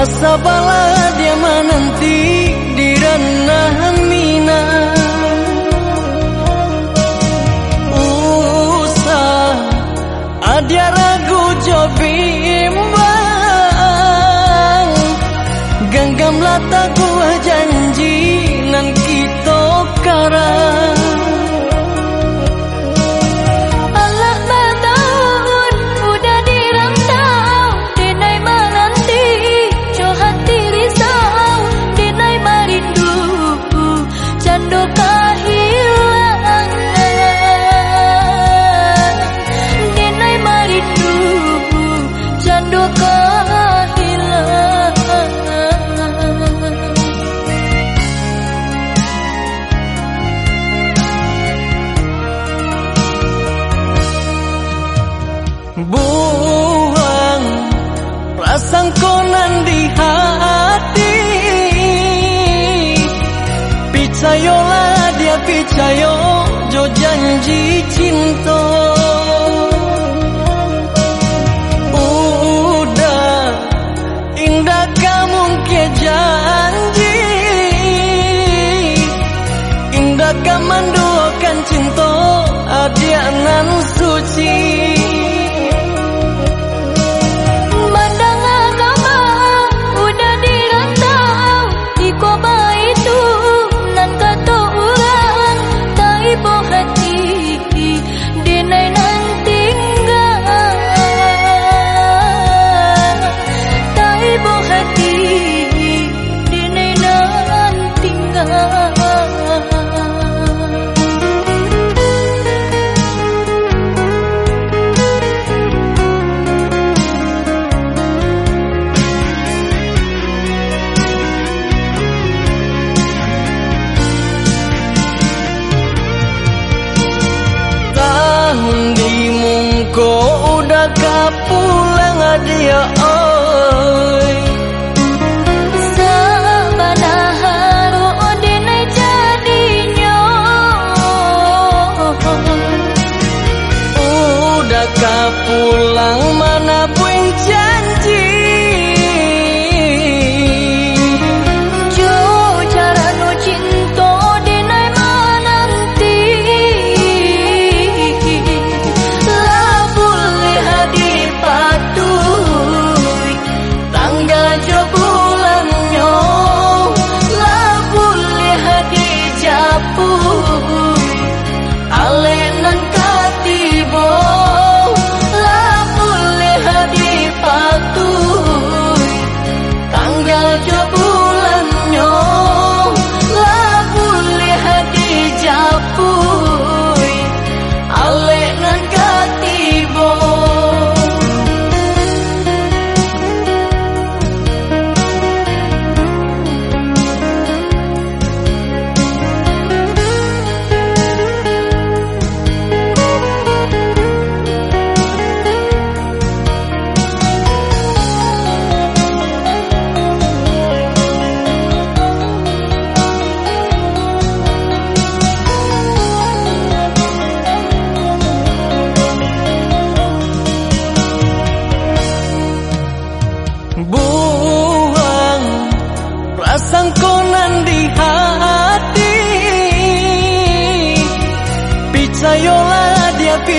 Basa bala dia menanti di ranah mina. Usah ada ragu jobimbang Genggam lata gua janji nan kita karang perasaan konan di hati. Picayolah dia picayo Jo janji cinta. Udah indah kamu ke janji. Indah cinta Adianan suci blood to your own.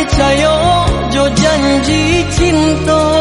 Dia picayo Jo janji cinta